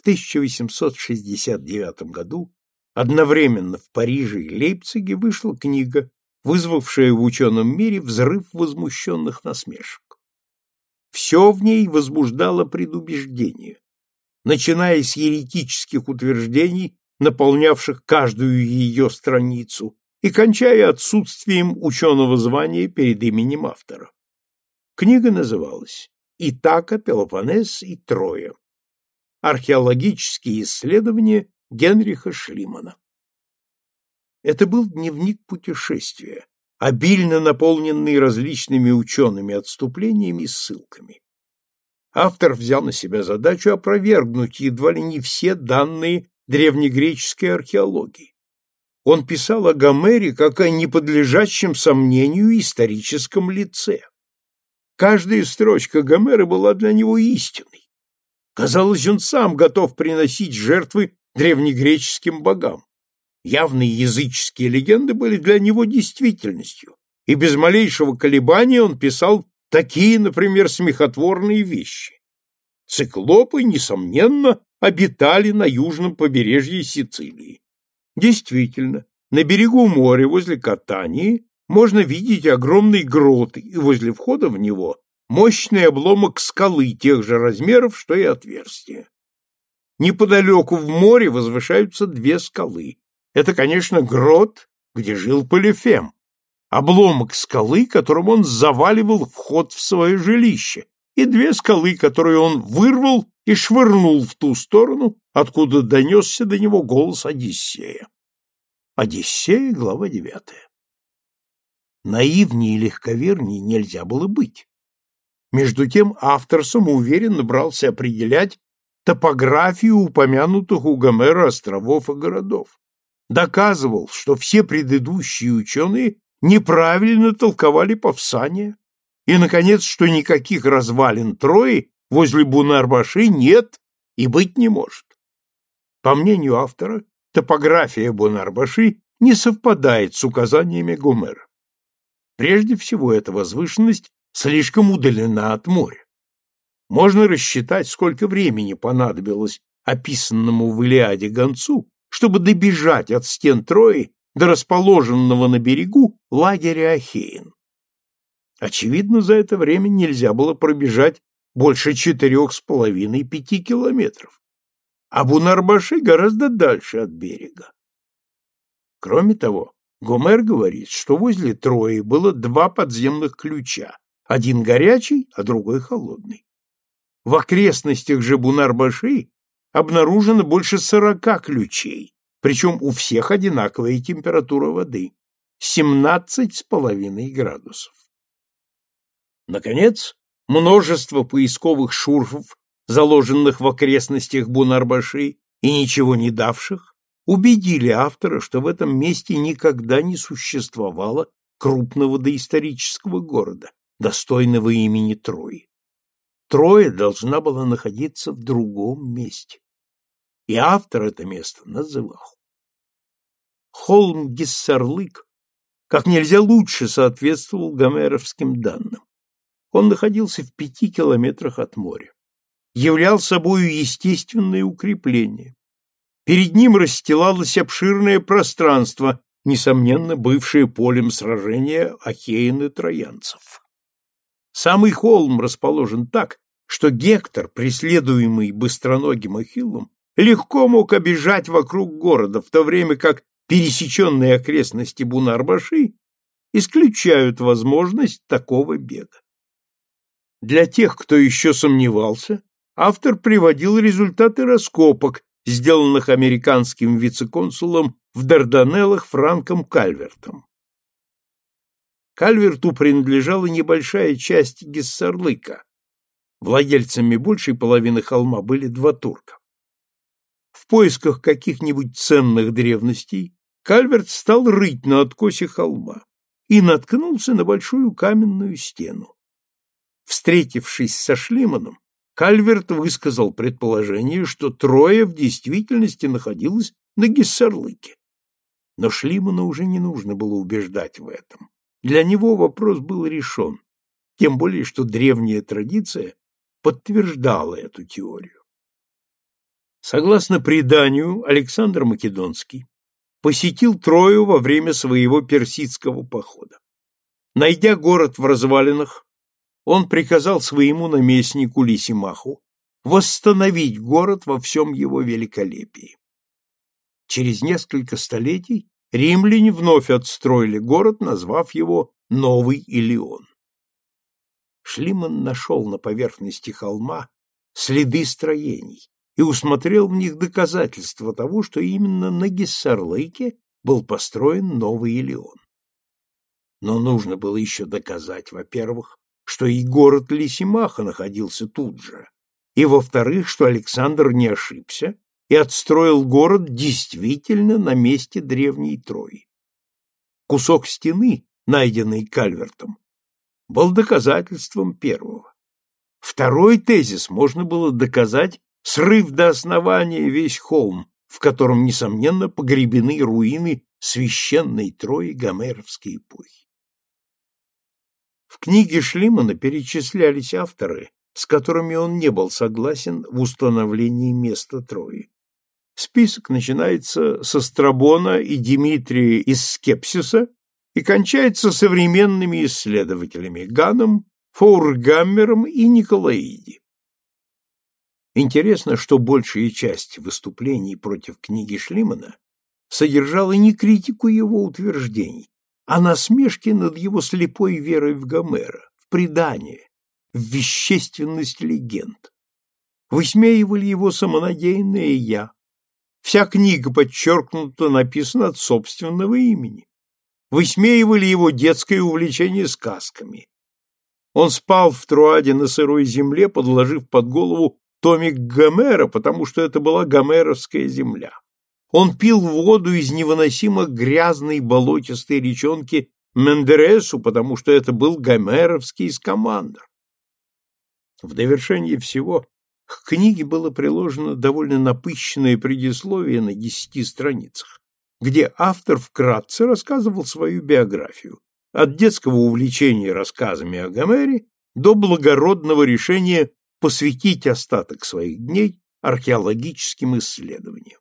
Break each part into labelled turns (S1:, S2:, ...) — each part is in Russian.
S1: в 1869 году одновременно в Париже и Лейпциге вышла книга, вызвавшая в ученом мире взрыв возмущенных насмешек. Все в ней возбуждало предубеждение, начиная с еретических утверждений, наполнявших каждую ее страницу, и кончая отсутствием ученого звания перед именем автора. Книга называлась «Итака, Пелопонес и Троя археологические исследования Генриха Шлимана. Это был дневник путешествия, обильно наполненный различными учеными отступлениями и ссылками. Автор взял на себя задачу опровергнуть едва ли не все данные древнегреческой археологии. Он писал о Гомере как о неподлежащем сомнению историческом лице. Каждая строчка Гомера была для него истиной. Казалось, он сам готов приносить жертвы древнегреческим богам. Явные языческие легенды были для него действительностью, и без малейшего колебания он писал такие, например, смехотворные вещи. Циклопы, несомненно, обитали на южном побережье Сицилии. Действительно, на берегу моря возле Катании можно видеть огромный грот, и возле входа в него мощный обломок скалы тех же размеров, что и отверстие. Неподалеку в море возвышаются две скалы. Это, конечно, грот, где жил Полифем, обломок скалы, которым он заваливал вход в свое жилище, и две скалы, которые он вырвал и швырнул в ту сторону, откуда донесся до него голос Одиссея. Одиссея, глава девятая. Наивнее и легковернее нельзя было быть. Между тем автор самоуверенно брался определять топографию упомянутых у Гомера островов и городов. Доказывал, что все предыдущие ученые неправильно толковали Павсания, и, наконец, что никаких развалин Трои возле Бунарбаши нет и быть не может. По мнению автора, топография Бунарбаши не совпадает с указаниями Гомера. Прежде всего, эта возвышенность слишком удалена от моря. Можно рассчитать, сколько времени понадобилось описанному в Илиаде гонцу, чтобы добежать от стен Трои до расположенного на берегу лагеря Ахеин. Очевидно, за это время нельзя было пробежать больше четырех с половиной пяти километров, а Бунарбаши гораздо дальше от берега. Кроме того, Гомер говорит, что возле Трои было два подземных ключа, один горячий, а другой холодный. В окрестностях же Бунарбаши обнаружено больше сорока ключей, причем у всех одинаковая температура воды – семнадцать с половиной градусов. Наконец, множество поисковых шурфов, заложенных в окрестностях Бунарбаши и ничего не давших, убедили автора, что в этом месте никогда не существовало крупного доисторического города, достойного имени Трои. Трое должна была находиться в другом месте. И автор это место называл. Холм Гессерлык как нельзя лучше соответствовал гомеровским данным. Он находился в пяти километрах от моря. Являл собою естественное укрепление. Перед ним расстилалось обширное пространство, несомненно, бывшее полем сражения Ахеин и Троянцев. Самый холм расположен так, что Гектор, преследуемый быстроногим Ахиллом, легко мог обижать вокруг города, в то время как пересеченные окрестности Бунарбаши исключают возможность такого бега. Для тех, кто еще сомневался, автор приводил результаты раскопок, сделанных американским вице-консулом в Дарданеллах Франком Кальвертом. Кальверту принадлежала небольшая часть Гессерлыка. Владельцами большей половины холма были два турка. В поисках каких-нибудь ценных древностей Кальверт стал рыть на откосе холма и наткнулся на большую каменную стену. Встретившись со Шлиманом, Кальверт высказал предположение, что Троя в действительности находилась на Гессерлыке. Но Шлимана уже не нужно было убеждать в этом. Для него вопрос был решен, тем более что древняя традиция подтверждала эту теорию. Согласно преданию, Александр Македонский посетил Трою во время своего персидского похода. Найдя город в развалинах, он приказал своему наместнику Лисимаху восстановить город во всем его великолепии. Через несколько столетий римляне вновь отстроили город, назвав его Новый Илион. Шлиман нашел на поверхности холма следы строений и усмотрел в них доказательства того, что именно на Гессарлыке был построен Новый Илион. Но нужно было еще доказать, во-первых, что и город Лисимаха находился тут же, и, во-вторых, что Александр не ошибся, и отстроил город действительно на месте древней Трои. Кусок стены, найденный Кальвертом, был доказательством первого. Второй тезис можно было доказать, срыв до основания весь холм, в котором, несомненно, погребены руины священной Трои Гомеровской эпохи. В книге Шлимана перечислялись авторы, с которыми он не был согласен в установлении места Трои. Список начинается со Страбона и Димитрия из Скепсиса и кончается современными исследователями Ганом, Фаургаммером и Николаиди. Интересно, что большая часть выступлений против книги Шлимана содержала не критику его утверждений, а насмешки над его слепой верой в Гомера, в предание, в вещественность легенд. Высмеивали его самонадеянное «я», Вся книга подчеркнуто написана от собственного имени. Высмеивали его детское увлечение сказками. Он спал в Труаде на сырой земле, подложив под голову томик Гомера, потому что это была гомеровская земля. Он пил воду из невыносимо грязной болотистой речонки Мендересу, потому что это был гомеровский скамандр. В довершение всего к книге было приложено довольно напыщенное предисловие на десяти страницах, где автор вкратце рассказывал свою биографию, от детского увлечения рассказами о Гомере до благородного решения посвятить остаток своих дней археологическим исследованиям.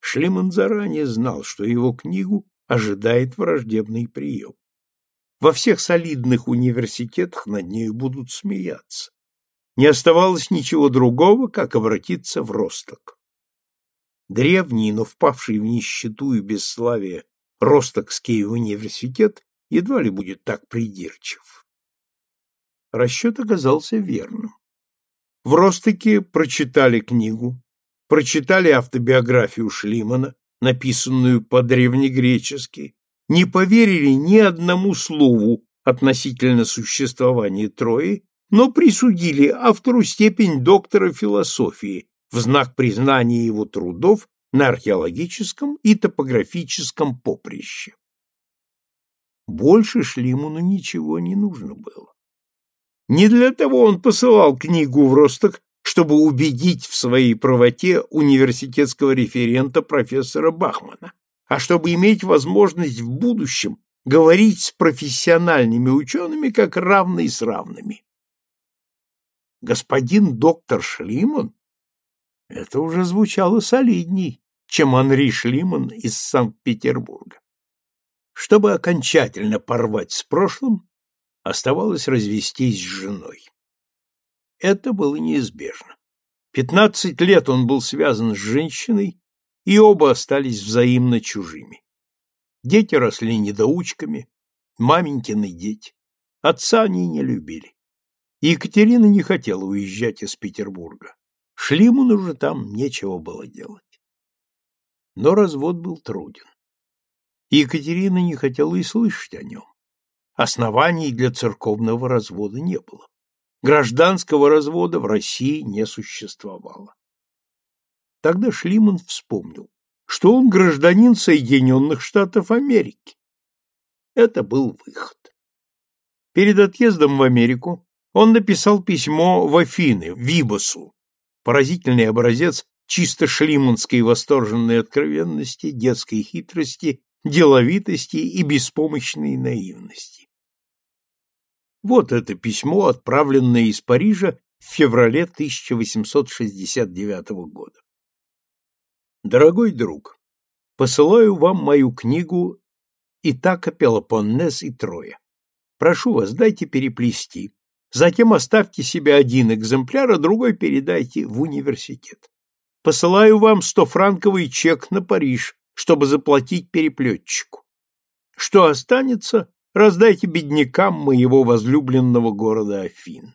S1: Шлеман заранее знал, что его книгу ожидает враждебный прием. Во всех солидных университетах над нею будут смеяться не оставалось ничего другого, как обратиться в Росток. Древний, но впавший в нищету и бесславие Ростокский университет едва ли будет так придирчив. Расчет оказался верным. В Ростоке прочитали книгу, прочитали автобиографию Шлимана, написанную по-древнегречески, не поверили ни одному слову относительно существования Трои но присудили автору степень доктора философии в знак признания его трудов на археологическом и топографическом поприще. Больше Шлиману ничего не нужно было. Не для того он посылал книгу в Росток, чтобы убедить в своей правоте университетского референта профессора Бахмана, а чтобы иметь возможность в будущем говорить с профессиональными учеными как равные с равными господин доктор Шлиман? Это уже звучало солидней, чем Анри Шлиман из Санкт-Петербурга. Чтобы окончательно порвать с прошлым, оставалось развестись с женой. Это было неизбежно. Пятнадцать лет он был связан с женщиной, и оба остались взаимно чужими. Дети росли недоучками, маменькины дети. Отца они не любили. Екатерина не хотела уезжать из Петербурга. Шлиму уже там нечего было делать. Но развод был труден. Екатерина не хотела и слышать о нем. Оснований для церковного развода не было. Гражданского развода в России не существовало. Тогда Шлиман вспомнил, что он гражданин Соединенных Штатов Америки. Это был выход. Перед отъездом в Америку он написал письмо в Афины, Вибосу. Поразительный образец чисто шлиманской восторженной откровенности, детской хитрости, деловитости и беспомощной наивности. Вот это письмо, отправленное из Парижа в феврале 1869 года. Дорогой друг, посылаю вам мою книгу «Итака, Пелопоннес и Троя». Прошу вас, дайте переплести. Затем оставьте себе один экземпляр, а другой передайте в университет. Посылаю вам стофранковый чек на Париж, чтобы заплатить переплетчику. Что останется, раздайте беднякам моего возлюбленного города Афин.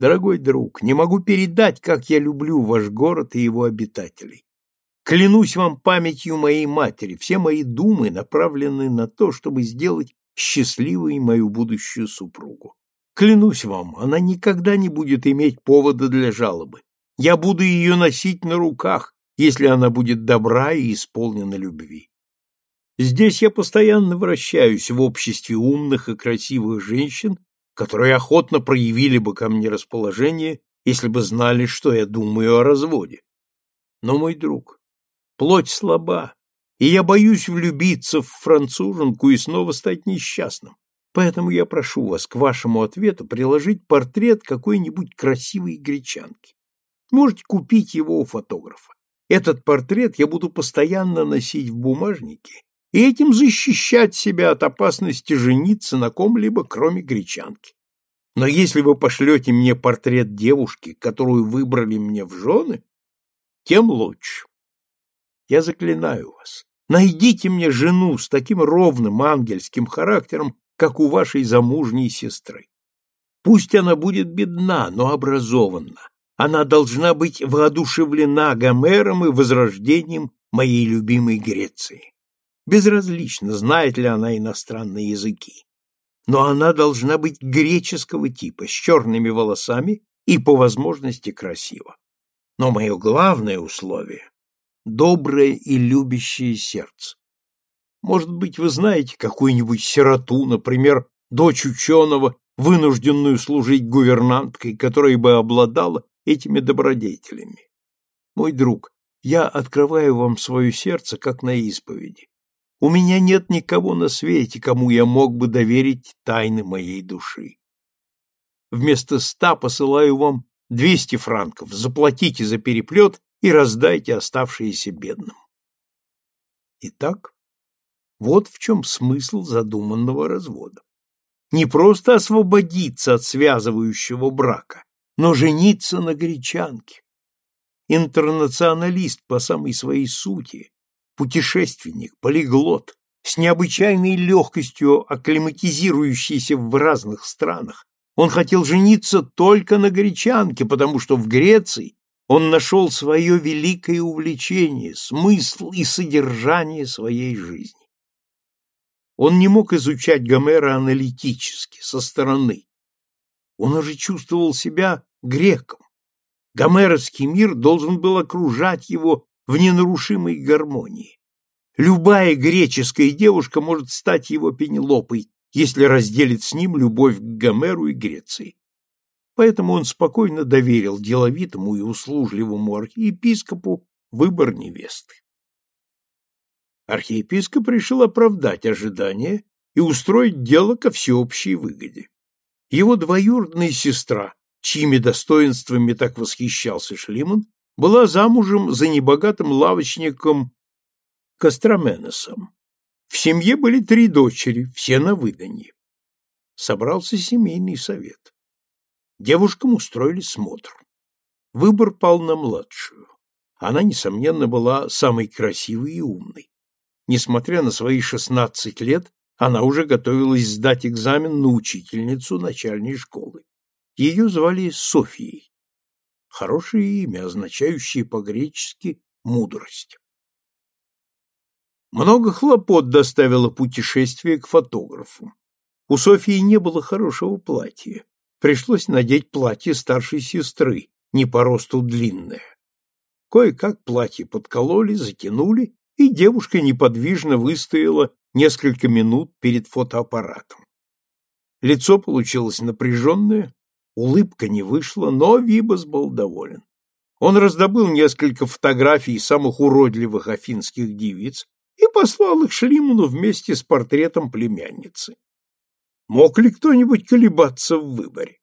S1: Дорогой друг, не могу передать, как я люблю ваш город и его обитателей. Клянусь вам памятью моей матери, все мои думы направлены на то, чтобы сделать счастливой мою будущую супругу. Клянусь вам, она никогда не будет иметь повода для жалобы. Я буду ее носить на руках, если она будет добра и исполнена любви. Здесь я постоянно вращаюсь в обществе умных и красивых женщин, которые охотно проявили бы ко мне расположение, если бы знали, что я думаю о разводе. Но, мой друг, плоть слаба, и я боюсь влюбиться в француженку и снова стать несчастным. Поэтому я прошу вас к вашему ответу приложить портрет какой-нибудь красивой гречанки. Можете купить его у фотографа. Этот портрет я буду постоянно носить в бумажнике и этим защищать себя от опасности жениться на ком-либо, кроме гречанки. Но если вы пошлете мне портрет девушки, которую выбрали мне в жены, тем лучше. Я заклинаю вас, найдите мне жену с таким ровным ангельским характером, как у вашей замужней сестры. Пусть она будет бедна, но образованна. Она должна быть воодушевлена Гомером и возрождением моей любимой Греции. Безразлично, знает ли она иностранные языки. Но она должна быть греческого типа, с черными волосами и, по возможности, красива. Но мое главное условие — доброе и любящее сердце. Может быть, вы знаете какую-нибудь сироту, например, дочь ученого, вынужденную служить гувернанткой, которая бы обладала этими добродетелями. Мой друг, я открываю вам свое сердце, как на исповеди. У меня нет никого на свете, кому я мог бы доверить тайны моей души. Вместо ста посылаю вам двести франков, заплатите за переплет и раздайте оставшиеся бедным. Итак, вот в чем смысл задуманного развода. Не просто освободиться от связывающего брака, но жениться на гречанке. Интернационалист по самой своей сути, путешественник, полиглот, с необычайной легкостью акклиматизирующийся в разных странах, он хотел жениться только на гречанке, потому что в Греции он нашел свое великое увлечение, смысл и содержание своей жизни. Он не мог изучать Гомера аналитически, со стороны. Он уже чувствовал себя греком. Гомеровский мир должен был окружать его в ненарушимой гармонии. Любая греческая девушка может стать его пенелопой, если разделит с ним любовь к Гомеру и Греции. Поэтому он спокойно доверил деловитому и услужливому архиепископу выбор невесты. Архиепископ решил оправдать ожидания и устроить дело ко всеобщей выгоде. Его двоюродная сестра, чьими достоинствами так восхищался Шлиман, была замужем за небогатым лавочником Костроменесом. В семье были три дочери, все на выданье. Собрался семейный совет. Девушкам устроили смотр. Выбор пал на младшую. Она, несомненно, была самой красивой и умной. Несмотря на свои шестнадцать лет, она уже готовилась сдать экзамен на учительницу начальной школы. Ее звали Софией. Хорошее имя, означающее по-гречески «мудрость». Много хлопот доставило путешествие к фотографу. У Софии не было хорошего платья. Пришлось надеть платье старшей сестры, не по росту длинное. Кое-как платье подкололи, затянули и девушка неподвижно выстояла несколько минут перед фотоаппаратом. Лицо получилось напряженное, улыбка не вышла, но Вибас был доволен. Он раздобыл несколько фотографий самых уродливых афинских девиц и послал их Шлиману вместе с портретом племянницы. Мог ли кто-нибудь колебаться в выборе?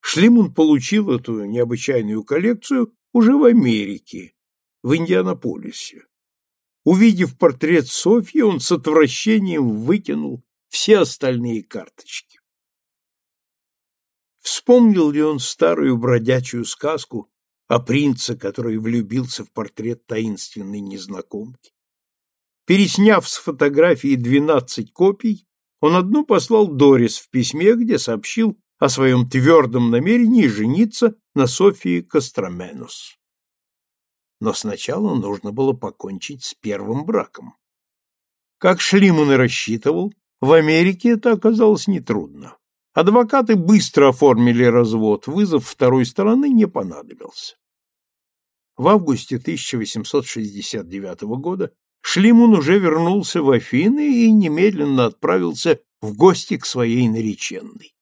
S1: Шлиман получил эту необычайную коллекцию уже в Америке, в Индианаполисе. Увидев портрет Софьи, он с отвращением выкинул все остальные карточки. Вспомнил ли он старую бродячую сказку о принце, который влюбился в портрет таинственной незнакомки? Пересняв с фотографии двенадцать копий, он одну послал Дорис в письме, где сообщил о своем твердом намерении жениться на Софии Костроменус но сначала нужно было покончить с первым браком. Как Шлиман и рассчитывал, в Америке это оказалось нетрудно. Адвокаты быстро оформили развод, вызов второй стороны не понадобился. В августе 1869 года Шлиман уже вернулся в Афины и немедленно отправился в гости к своей нареченной.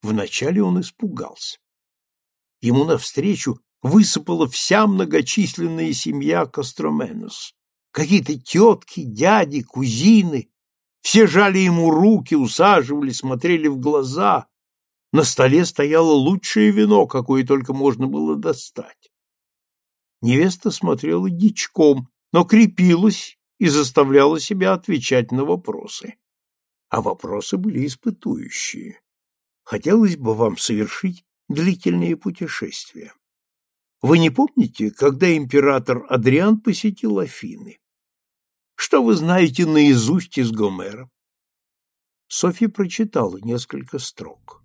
S1: Вначале он испугался. Ему навстречу высыпала вся многочисленная семья Костроменос. Какие-то тетки, дяди, кузины. Все жали ему руки, усаживали, смотрели в глаза. На столе стояло лучшее вино, какое только можно было достать. Невеста смотрела дичком, но крепилась и заставляла себя отвечать на вопросы. А вопросы были испытующие. Хотелось бы вам совершить длительные путешествия. Вы не помните, когда император Адриан посетил Афины? Что вы знаете наизусть из Гомера? Софья прочитала несколько строк.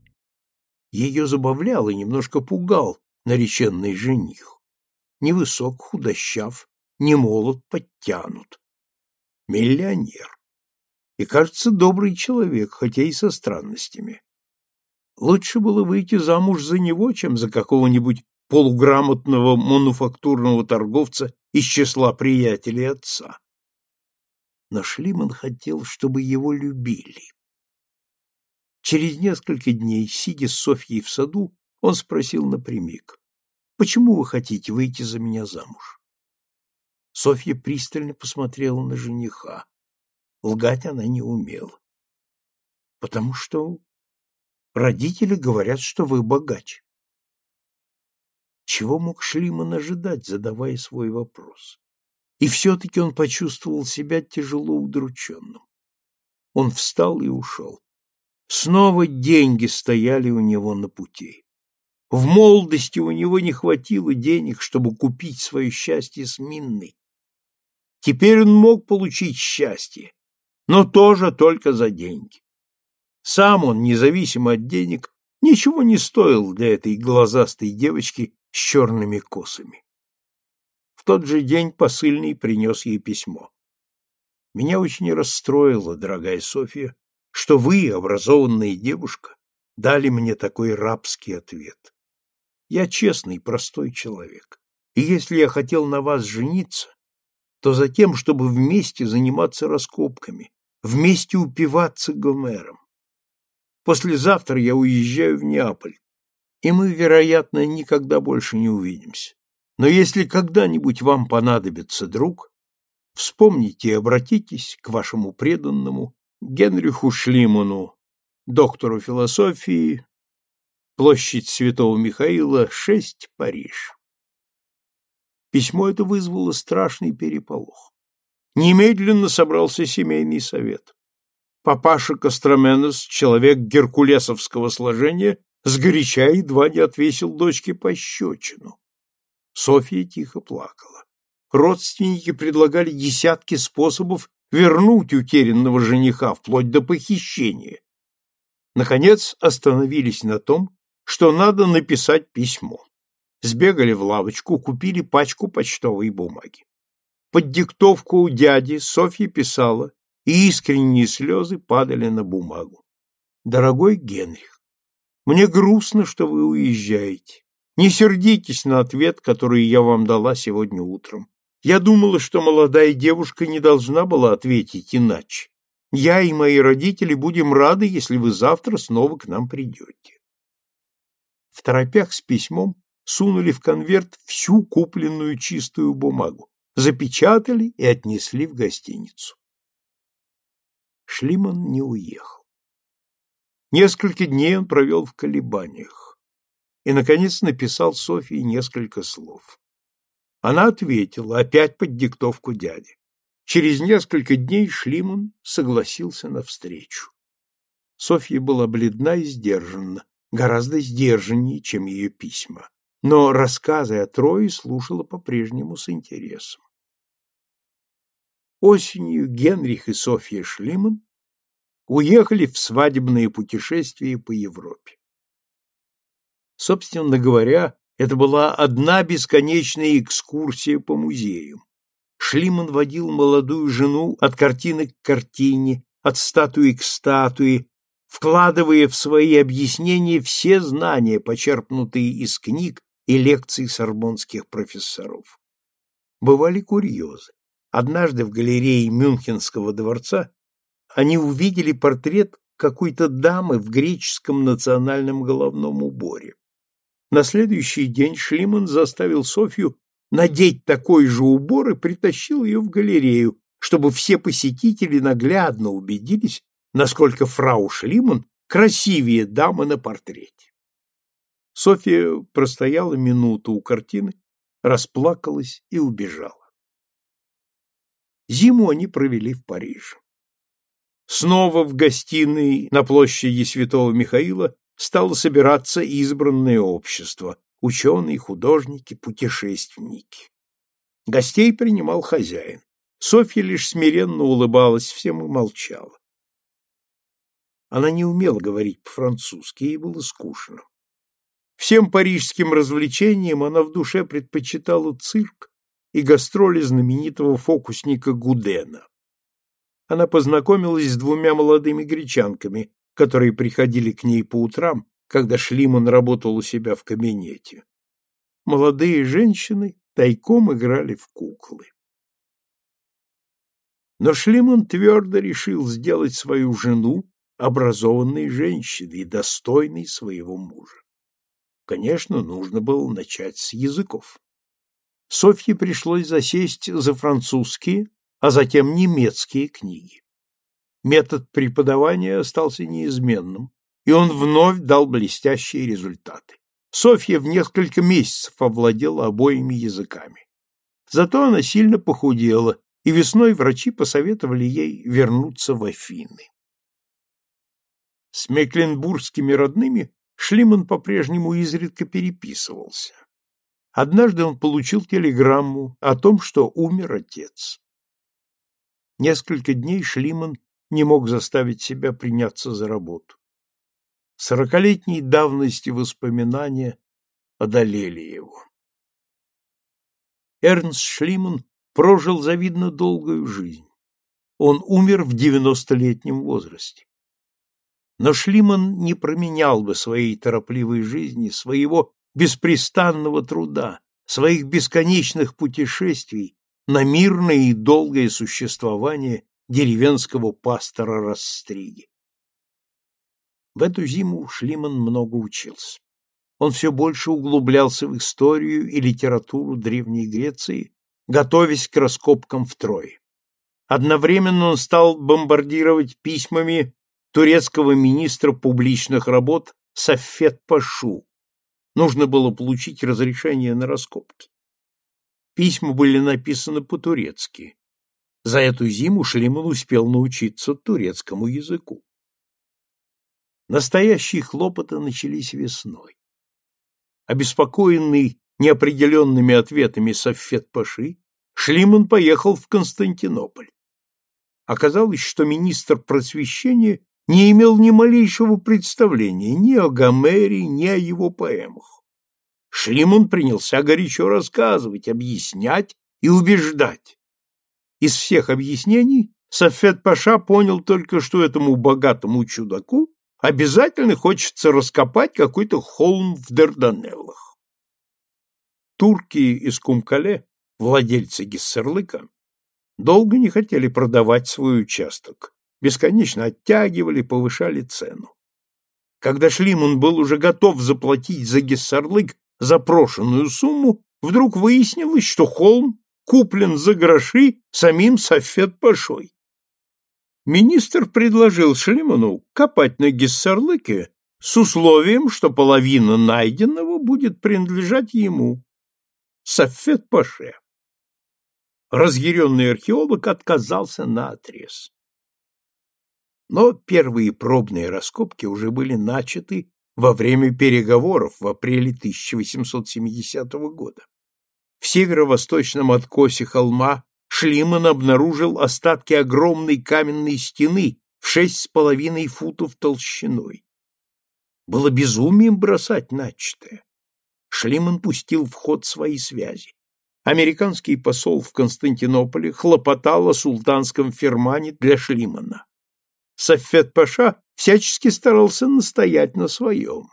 S1: Ее забавлял и немножко пугал нареченный жених. Невысок, худощав, немолод, подтянут. Миллионер. И, кажется, добрый человек, хотя и со странностями. Лучше было выйти замуж за него, чем за какого-нибудь полуграмотного мануфактурного торговца из числа приятелей отца. Но Шлиман хотел, чтобы его любили. Через несколько дней, сидя с Софьей в саду, он спросил напрямик, «Почему вы хотите выйти за меня замуж?» Софья пристально посмотрела на жениха. Лгать она не умела. «Потому что родители говорят, что вы богач» чего мог Шлиман ожидать, задавая свой вопрос? И все-таки он почувствовал себя тяжело удрученным. Он встал и ушел. Снова деньги стояли у него на пути. В молодости у него не хватило денег, чтобы купить свое счастье с Минной. Теперь он мог получить счастье, но тоже только за деньги. Сам он, независимо от денег, ничего не стоил для этой глазастой девочки с черными косами. В тот же день посыльный принес ей письмо. Меня очень расстроило, дорогая София, что вы, образованная девушка, дали мне такой рабский ответ. Я честный, простой человек, и если я хотел на вас жениться, то за тем, чтобы вместе заниматься раскопками, вместе упиваться Гомером. Послезавтра я уезжаю в Неаполь, и мы, вероятно, никогда больше не увидимся. Но если когда-нибудь вам понадобится друг, вспомните и обратитесь к вашему преданному Генриху Шлиману, доктору философии, площадь Святого Михаила, 6, Париж. Письмо это вызвало страшный переполох. Немедленно собрался семейный совет. Папаша Костроменос, человек геркулесовского сложения, Сгоряча едва не отвесил дочке пощечину. Софья тихо плакала. Родственники предлагали десятки способов вернуть утерянного жениха вплоть до похищения. Наконец остановились на том, что надо написать письмо. Сбегали в лавочку, купили пачку почтовой бумаги. Под диктовку у дяди Софья писала, и искренние слезы падали на бумагу. «Дорогой Генрих, мне грустно, что вы уезжаете. Не сердитесь на ответ, который я вам дала сегодня утром. Я думала, что молодая девушка не должна была ответить иначе. Я и мои родители будем рады, если вы завтра снова к нам придете. В торопях с письмом сунули в конверт всю купленную чистую бумагу, запечатали и отнесли в гостиницу. Шлиман не уехал. Несколько дней он провел в колебаниях и, наконец, написал Софии несколько слов. Она ответила, опять под диктовку дяди. Через несколько дней Шлиман согласился на встречу. Софья была бледна и сдержанна, гораздо сдержаннее, чем ее письма, но рассказы о Трое слушала по-прежнему с интересом. Осенью Генрих и Софья Шлиман уехали в свадебные путешествия по Европе. Собственно говоря, это была одна бесконечная экскурсия по музеям. Шлиман водил молодую жену от картины к картине, от статуи к статуе, вкладывая в свои объяснения все знания, почерпнутые из книг и лекций сорбонских профессоров. Бывали курьезы. Однажды в галерее Мюнхенского дворца они увидели портрет какой-то дамы в греческом национальном головном уборе. На следующий день Шлиман заставил Софью надеть такой же убор и притащил ее в галерею, чтобы все посетители наглядно убедились, насколько фрау Шлиман красивее дамы на портрете. Софья простояла минуту у картины, расплакалась и убежала. Зиму они провели в Париже. Снова в гостиной на площади Святого Михаила стало собираться избранное общество – ученые, художники, путешественники. Гостей принимал хозяин. Софья лишь смиренно улыбалась всем и молчала. Она не умела говорить по-французски, ей было скучно. Всем парижским развлечениям она в душе предпочитала цирк и гастроли знаменитого фокусника Гудена она познакомилась с двумя молодыми гречанками, которые приходили к ней по утрам, когда Шлиман работал у себя в кабинете. Молодые женщины тайком играли в куклы. Но Шлиман твердо решил сделать свою жену образованной женщиной достойной своего мужа. Конечно, нужно было начать с языков. Софье пришлось засесть за французские а затем немецкие книги. Метод преподавания остался неизменным, и он вновь дал блестящие результаты. Софья в несколько месяцев овладела обоими языками. Зато она сильно похудела, и весной врачи посоветовали ей вернуться в Афины. С мекленбургскими родными Шлиман по-прежнему изредка переписывался. Однажды он получил телеграмму о том, что умер отец. Несколько дней Шлиман не мог заставить себя приняться за работу. Сорокалетней давности воспоминания одолели его. Эрнст Шлиман прожил завидно долгую жизнь. Он умер в девяностолетнем возрасте. Но Шлиман не променял бы своей торопливой жизни, своего беспрестанного труда, своих бесконечных путешествий на мирное и долгое существование деревенского пастора Растриги. В эту зиму Шлиман много учился. Он все больше углублялся в историю и литературу Древней Греции, готовясь к раскопкам в Трое. Одновременно он стал бомбардировать письмами турецкого министра публичных работ Софет Пашу. Нужно было получить разрешение на раскопки. Письма были написаны по-турецки. За эту зиму Шлиман успел научиться турецкому языку. Настоящие хлопоты начались весной. Обеспокоенный неопределенными ответами Софет Паши, Шлиман поехал в Константинополь. Оказалось, что министр просвещения не имел ни малейшего представления ни о Гомере, ни о его поэмах. Шлиман принялся горячо рассказывать, объяснять и убеждать. Из всех объяснений Софет Паша понял только, что этому богатому чудаку обязательно хочется раскопать какой-то холм в Дарданеллах. Турки из Кумкале, владельцы Гессерлыка, долго не хотели продавать свой участок, бесконечно оттягивали, повышали цену. Когда Шлиман был уже готов заплатить за Гессерлык запрошенную сумму, вдруг выяснилось, что холм куплен за гроши самим Софет Пашой. Министр предложил Шлиману копать на Гессерлыке с условием, что половина найденного будет принадлежать ему, Софет Паше. Разъяренный археолог отказался наотрез. Но первые пробные раскопки уже были начаты во время переговоров в апреле 1870 года. В северо-восточном откосе холма Шлиман обнаружил остатки огромной каменной стены в шесть с половиной футов толщиной. Было безумием бросать начатое. Шлиман пустил в ход свои связи. Американский посол в Константинополе хлопотал о султанском фермане для Шлимана. Софет-паша всячески старался настоять на своем.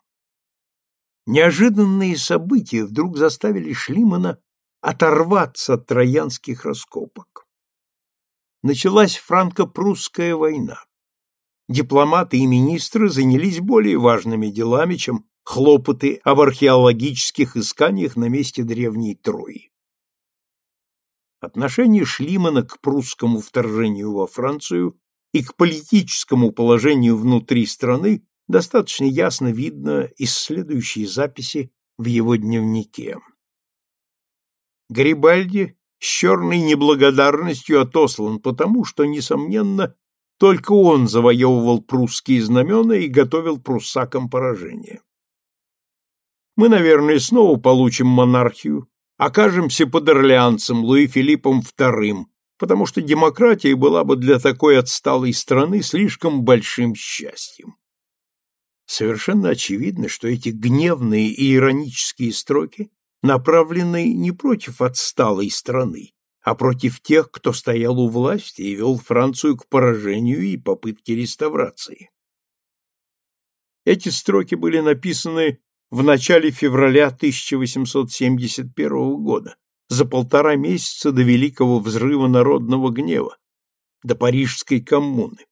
S1: Неожиданные события вдруг заставили Шлимана оторваться от троянских раскопок. Началась франко-прусская война. Дипломаты и министры занялись более важными делами, чем хлопоты об археологических исканиях на месте древней Трои. Отношение Шлимана к прусскому вторжению во Францию и к политическому положению внутри страны достаточно ясно видно из следующей записи в его дневнике. Грибальди с черной неблагодарностью отослан потому, что, несомненно, только он завоевывал прусские знамена и готовил пруссакам поражение. Мы, наверное, снова получим монархию, окажемся под Орлеанцем Луи Филиппом II, потому что демократия была бы для такой отсталой страны слишком большим счастьем. Совершенно очевидно, что эти гневные и иронические строки направлены не против отсталой страны, а против тех, кто стоял у власти и вел Францию к поражению и попытке реставрации. Эти строки были написаны в начале февраля 1871 года, за полтора месяца до великого взрыва народного гнева, до парижской коммуны.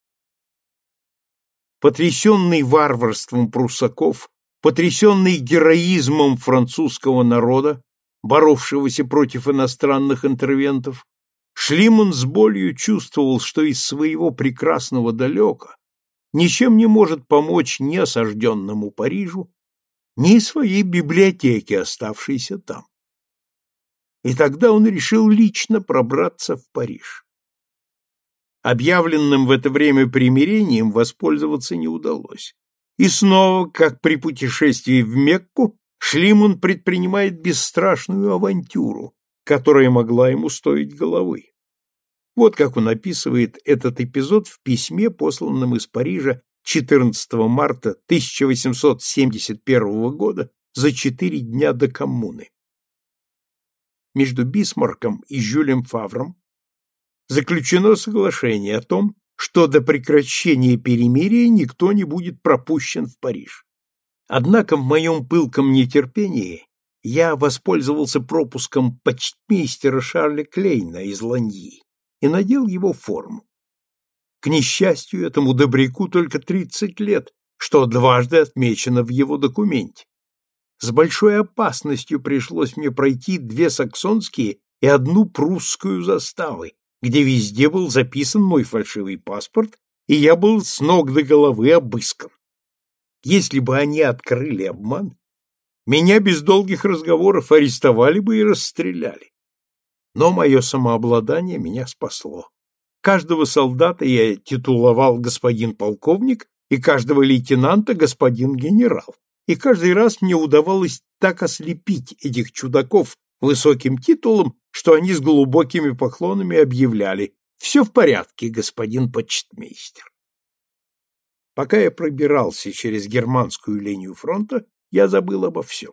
S1: Потрясенный варварством пруссаков, потрясенный героизмом французского народа, боровшегося против иностранных интервентов, Шлиман с болью чувствовал, что из своего прекрасного далека ничем не может помочь ни осажденному Парижу, ни своей библиотеке, оставшейся там. И тогда он решил лично пробраться в Париж. Объявленным в это время примирением воспользоваться не удалось. И снова, как при путешествии в Мекку, Шлиман предпринимает бесстрашную авантюру, которая могла ему стоить головы. Вот как он описывает этот эпизод в письме, посланном из Парижа 14 марта 1871 года за четыре дня до коммуны между Бисмарком и Жюлем Фавром заключено соглашение о том, что до прекращения перемирия никто не будет пропущен в Париж. Однако в моем пылком нетерпении я воспользовался пропуском почтмейстера Шарля Клейна из Ланьи и надел его форму. К несчастью, этому добряку только 30 лет, что дважды отмечено в его документе. С большой опасностью пришлось мне пройти две саксонские и одну прусскую заставы, где везде был записан мой фальшивый паспорт, и я был с ног до головы обыскан. Если бы они открыли обман, меня без долгих разговоров арестовали бы и расстреляли. Но мое самообладание меня спасло. Каждого солдата я титуловал господин полковник и каждого лейтенанта господин генерал и каждый раз мне удавалось так ослепить этих чудаков высоким титулом, что они с глубокими поклонами объявляли «Все в порядке, господин почтмейстер». Пока я пробирался через германскую линию фронта, я забыл обо всем.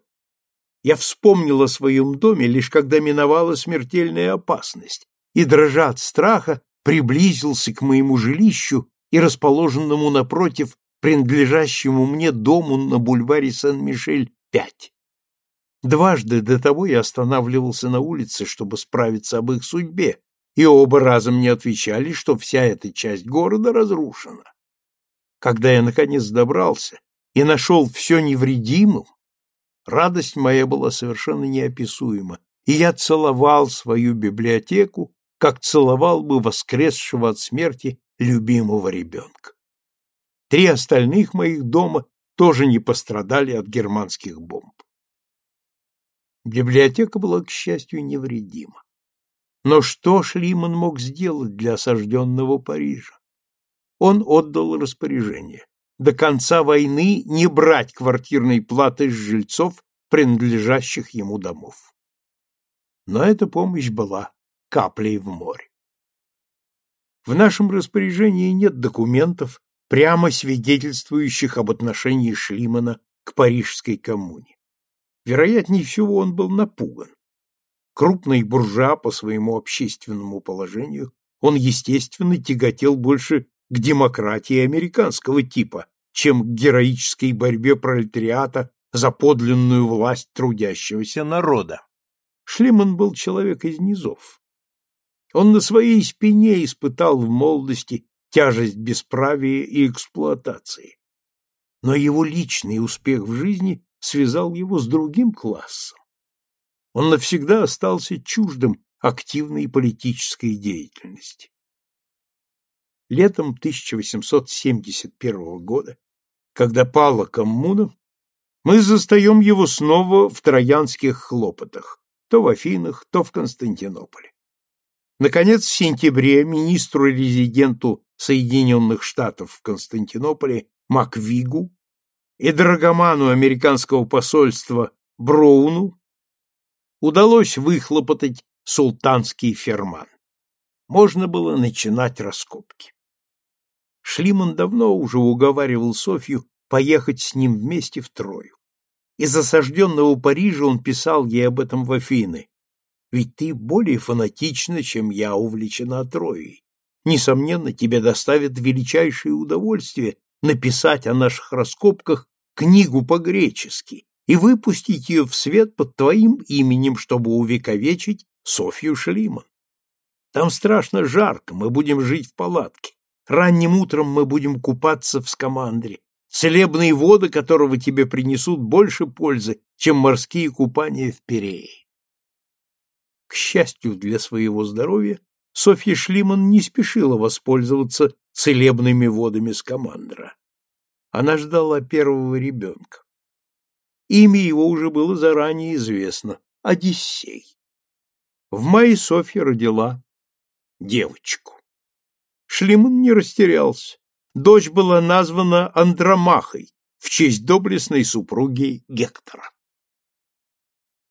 S1: Я вспомнил о своем доме, лишь когда миновала смертельная опасность, и, дрожа от страха, приблизился к моему жилищу и расположенному напротив принадлежащему мне дому на бульваре Сен-Мишель, пять. Дважды до того я останавливался на улице, чтобы справиться об их судьбе, и оба раза мне отвечали, что вся эта часть города разрушена. Когда я, наконец, добрался и нашел все невредимым, радость моя была совершенно неописуема, и я целовал свою библиотеку, как целовал бы воскресшего от смерти любимого ребенка. Три остальных моих дома тоже не пострадали от германских бомб. Библиотека была, к счастью, невредима. Но что Шлиман мог сделать для осажденного Парижа? Он отдал распоряжение до конца войны не брать квартирной платы с жильцов, принадлежащих ему домов. Но эта помощь была каплей в море. В нашем распоряжении нет документов, прямо свидетельствующих об отношении Шлимана к парижской коммуне. Вероятнее всего, он был напуган. Крупный буржуа по своему общественному положению, он, естественно, тяготел больше к демократии американского типа, чем к героической борьбе пролетариата за подлинную власть трудящегося народа. Шлиман был человек из низов. Он на своей спине испытал в молодости тяжесть бесправия и эксплуатации. Но его личный успех в жизни связал его с другим классом. Он навсегда остался чуждым активной политической деятельности. Летом 1871 года, когда пала коммуна, мы застаем его снова в троянских хлопотах, то в Афинах, то в Константинополе. Наконец, в сентябре министру-резиденту Соединенных Штатов в Константинополе Маквигу и драгоману американского посольства Броуну удалось выхлопотать султанский ферман. Можно было начинать раскопки. Шлиман давно уже уговаривал Софью поехать с ним вместе в Трою. Из осажденного Парижа он писал ей об этом в Афины ведь ты более фанатична, чем я увлечена Троей. Несомненно, тебе доставит величайшее удовольствие написать о наших раскопках книгу по-гречески и выпустить ее в свет под твоим именем, чтобы увековечить Софью Шлиман. Там страшно жарко, мы будем жить в палатке. Ранним утром мы будем купаться в скамандре, целебные воды которого тебе принесут больше пользы, чем морские купания в Перее счастью для своего здоровья, Софья Шлиман не спешила воспользоваться целебными водами с Командора. Она ждала первого ребенка. Имя его уже было заранее известно — Одиссей. В мае Софья родила девочку. Шлиман не растерялся. Дочь была названа Андромахой в честь доблестной супруги Гектора.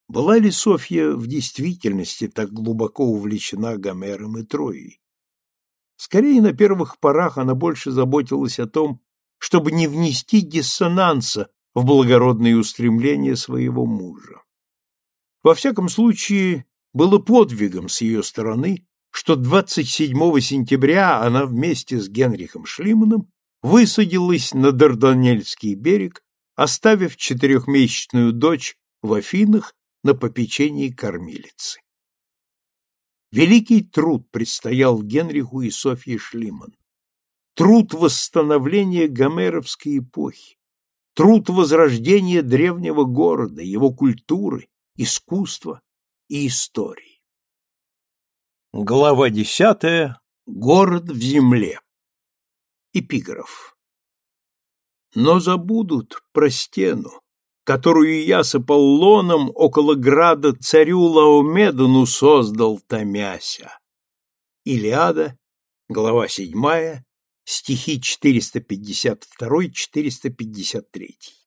S1: Была ли Софья в действительности так глубоко увлечена Гомером и Троей? Скорее, на первых порах она больше заботилась о том, чтобы не внести диссонанса в благородные устремления своего мужа. Во всяком случае, было подвигом с ее стороны, что 27 сентября она вместе с Генрихом Шлиманом высадилась на Дарданельский берег, оставив четырехмесячную дочь в Афинах на попечении кормилицы. Великий труд предстоял Генриху и Софье Шлиман. Труд восстановления гомеровской эпохи, труд возрождения древнего города, его культуры, искусства и истории. Глава десятая. Город в земле. Эпиграф. Но забудут про стену, которую я с Аполлоном около града царю Лаомедону создал томяся. Илиада, глава 7, стихи 452-453.